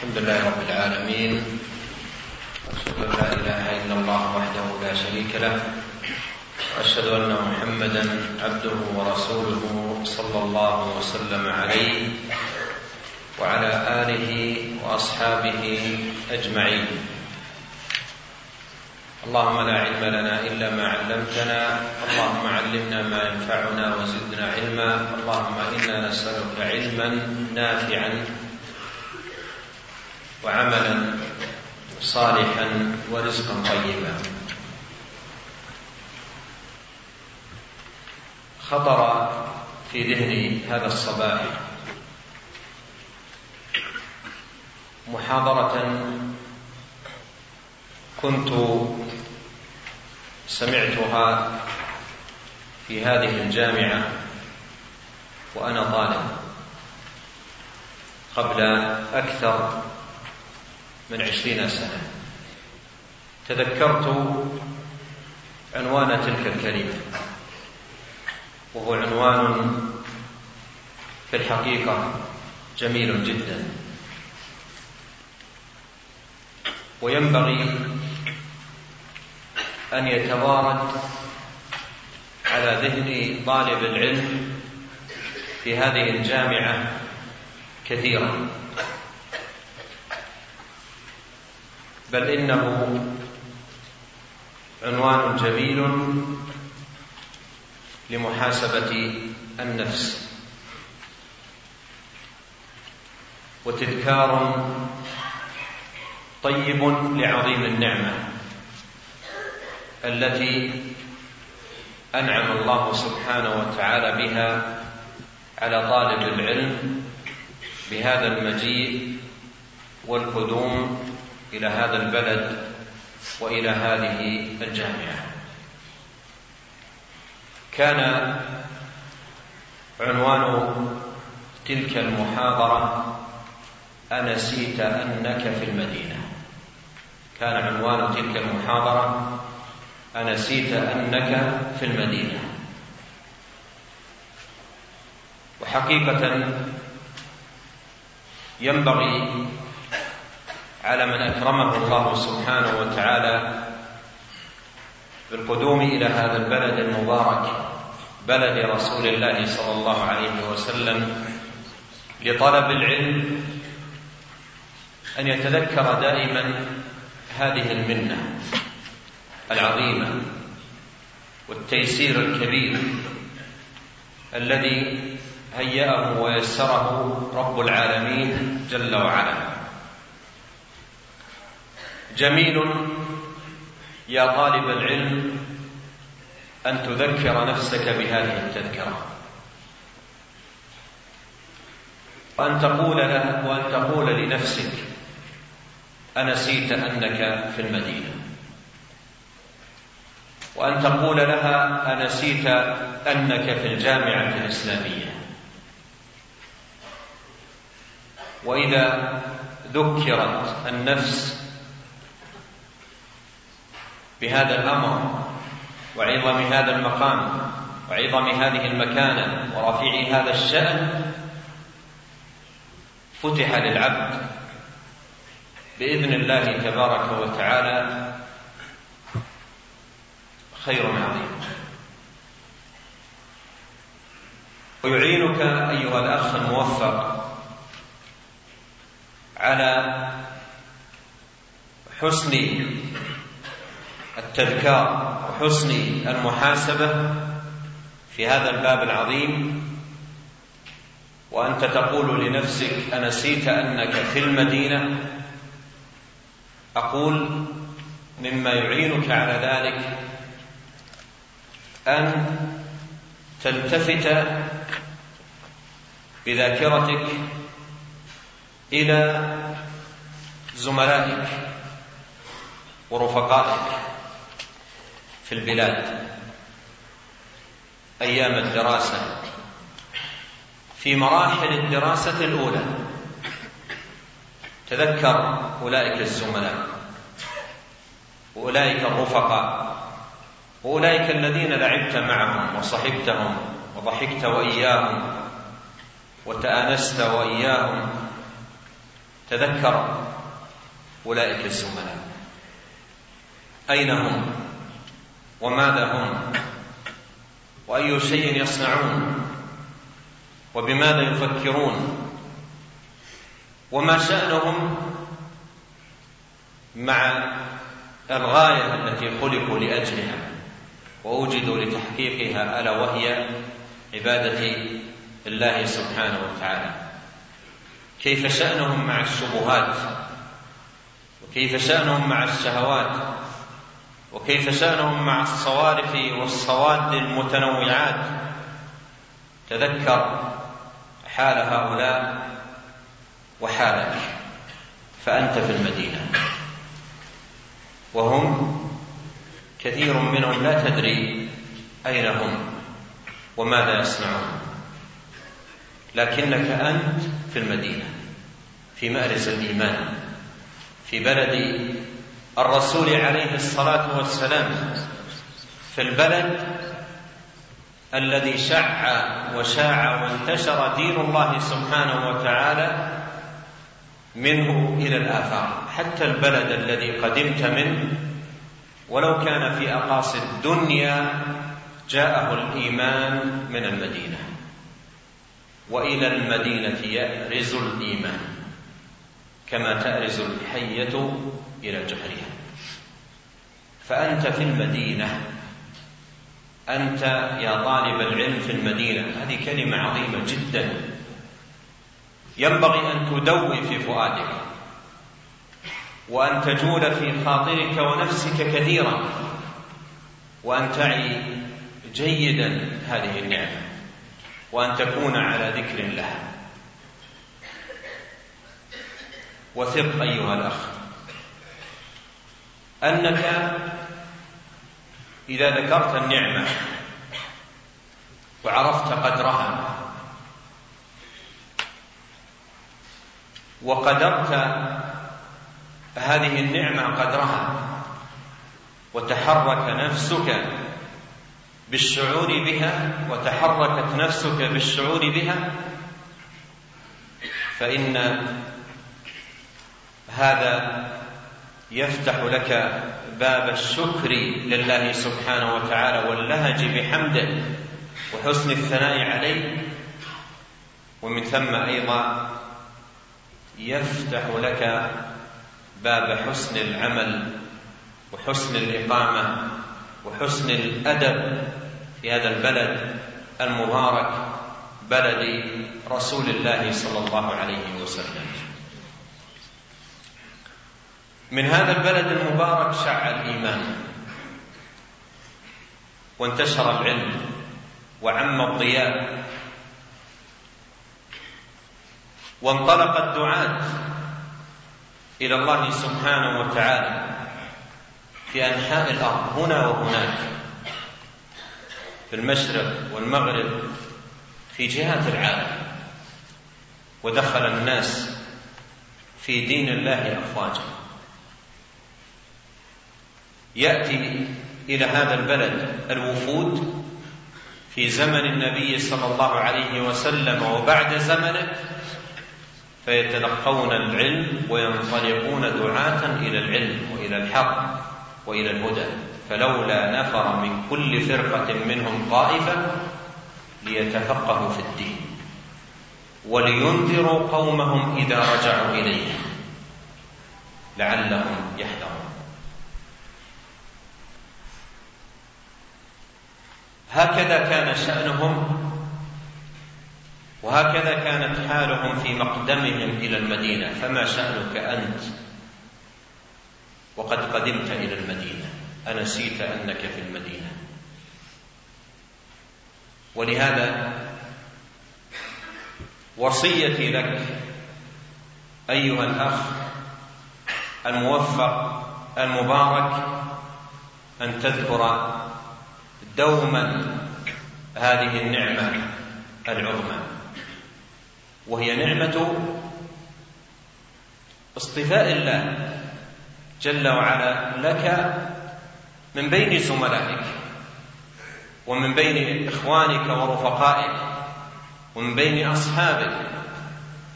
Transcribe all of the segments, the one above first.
الحمد لله رب العالمين واشهد أن لا إله إلا الله وحده لا شريك له وأشهد أن محمدا عبده ورسوله صلى الله وسلم عليه وعلى آله وأصحابه أجمعين. اللهم لا علم لنا إلا ما علمتنا اللهم علمنا ما ينفعنا وزدنا علما اللهم إنا نسألك علما نافعا. وعملا صالحا ورزقا طيبا. خطر في ذهني هذا الصباح محاضرة كنت سمعتها في هذه الجامعة وأنا طالب. قبل أكثر من عشرين سنة. تذكرت عنوان تلك الكلمة. وهو عنوان في الحقيقة جميل جدا. وينبغي أن يتوارد على ذهن طالب العلم في هذه الجامعة كثيرا. بل إنه عنوان جميل لمحاسبة النفس. وتذكار طيب لعظيم النعمة التي أنعم الله سبحانه وتعالى بها على طالب العلم بهذا المجيء والقدوم إلى هذا البلد وإلى هذه الجامعة. كان عنوان تلك المحاضرة أنسيت أنك في المدينة. كان عنوان تلك المحاضرة أنسيت أنك في المدينة. وحقيقة ينبغي على من أكرمه الله سبحانه وتعالى بالقدوم إلى هذا البلد المبارك بلد رسول الله صلى الله عليه وسلم لطلب العلم أن يتذكر دائما هذه المنة العظيمة والتيسير الكبير الذي هيأه ويسره رب العالمين جل وعلا. جميل. يا طالب العلم أن تذكر نفسك بهذه التذكرة. وأن تقول له وأن تقول لنفسك أنسيت أنك في المدينة. وأن تقول لها أنسيت أنك في الجامعة الإسلامية. وإذا ذكرت النفس بهذا الأمر وعظم هذا المقام وعظم هذه المكانة ورفيع هذا الشأن فتح للعبد بإذن الله تبارك وتعالى خير عظيم. ويعينك أيها الأخ الموفق على حسن التذكار وحسن المحاسبة في هذا الباب العظيم وأنت تقول لنفسك أنسيت أنك في المدينة؟ أقول مما يعينك على ذلك أن تلتفت بذاكرتك إلى زملائك ورفقائك. في البلاد. أيام الدراسة. في مراحل الدراسة الأولى. تذكر أولئك الزملاء. واولئك الرفقاء. واولئك الذين لعبت معهم وصحبتهم وضحكت وإياهم وتآنست وإياهم. تذكر أولئك الزملاء. أين هم؟ وماذا هم؟ وأي شيء يصنعون؟ وبماذا يفكرون؟ وما شأنهم مع الغاية التي خلقوا لأجلها ووجدوا لتحقيقها ألا وهي عبادة الله سبحانه وتعالى؟ كيف شأنهم مع الشبهات؟ وكيف شأنهم مع الشهوات؟ وكيف شأنهم مع الصوارف والصواد المتنوعات. تذكر حال هؤلاء وحالك. فأنت في المدينة. وهم كثير منهم لا تدري أين هم وماذا يصنعون. لكنك أنت في المدينة في مأرز الإيمان في بلد الرسول عليه الصلاة والسلام في البلد الذي شع وشاع وانتشر دين الله سبحانه وتعالى منه إلى الآفاق. حتى البلد الذي قدمت منه ولو كان في أقاصي الدنيا جاءه الإيمان من المدينة. وإلى المدينة يأرز الإيمان. كما تأرز الحية إلى جحرها فأنت في المدينة. أنت يا طالب العلم في المدينة. هذه كلمة عظيمة جدا. ينبغي أن تدوي في فؤادك. وأن تجول في خاطرك ونفسك كثيرا. وأن تعي جيدا هذه النعمة. وأن تكون على ذكر الله. وثق أيها الأخ. أنك إذا ذكرت النعمة وعرفت قدرها وقدرت هذه النعمة قدرها وتحرك نفسك بالشعور بها وتحركت نفسك بالشعور بها فإن هذا يفتح لك باب الشكر لله سبحانه وتعالى واللهج بحمده وحسن الثناء عليه. ومن ثم أيضا يفتح لك باب حسن العمل وحسن الإقامة وحسن الأدب في هذا البلد المبارك بلد رسول الله صلى الله عليه وسلم. من هذا البلد المبارك شع الإيمان. وانتشر العلم وعم الضياء. وانطلق الدعاة إلى الله سبحانه وتعالى في أنحاء الأرض هنا وهناك. في المشرق والمغرب في جهات العالم. ودخل الناس في دين الله أفواجا. يأتي إلى هذا البلد الوفود في زمن النبي صلى الله عليه وسلم وبعد زمنه فيتلقون العلم وينطلقون دعاة إلى العلم وإلى الحق وإلى الهدى. فلولا نفر من كل فرقة منهم طائفة ليتفقهوا في الدين ولينذروا قومهم إذا رجعوا إليهم لعلهم يحذرون. هكذا كان شأنهم وهكذا كانت حالهم في مقدمهم إلى المدينة. فما شأنك أنت؟ وقد قدمت إلى المدينة. أنسيت أنك في المدينة. ولهذا وصيتي لك أيها الأخ الموفق المبارك أن تذكر دوما هذه النعمة العظمى وهي نعمة اصطفاء الله جل وعلا لك من بين زملائك ومن بين إخوانك ورفقائك ومن بين أصحابك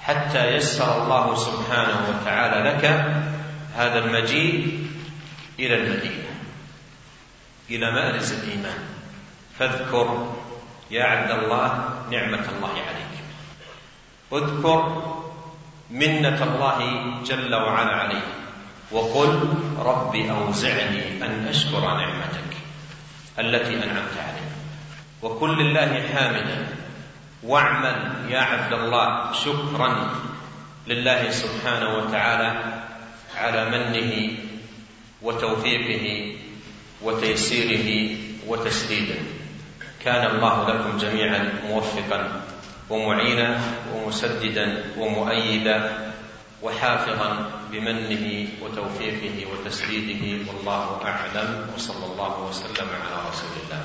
حتى يسر الله سبحانه وتعالى لك هذا المجيء إلى المدينة. إلى مآرز الإيمان. فاذكر يا عبد الله نعمة الله عليك. اذكر منة الله جل وعلا عليك. وقل رب أوزعني أن أشكر نعمتك التي أنعمت علي. وكن لله حامدا. واعمل يا عبد الله شكرا لله سبحانه وتعالى على منه وتوفيقه وتيسيره وتسديده كان الله لكم جميعا موفقا ومعينا ومسددا ومؤيدا وحافظا بمنه وتوفيقه وتسديده والله أعلم. وصلى الله وسلم على رسول الله.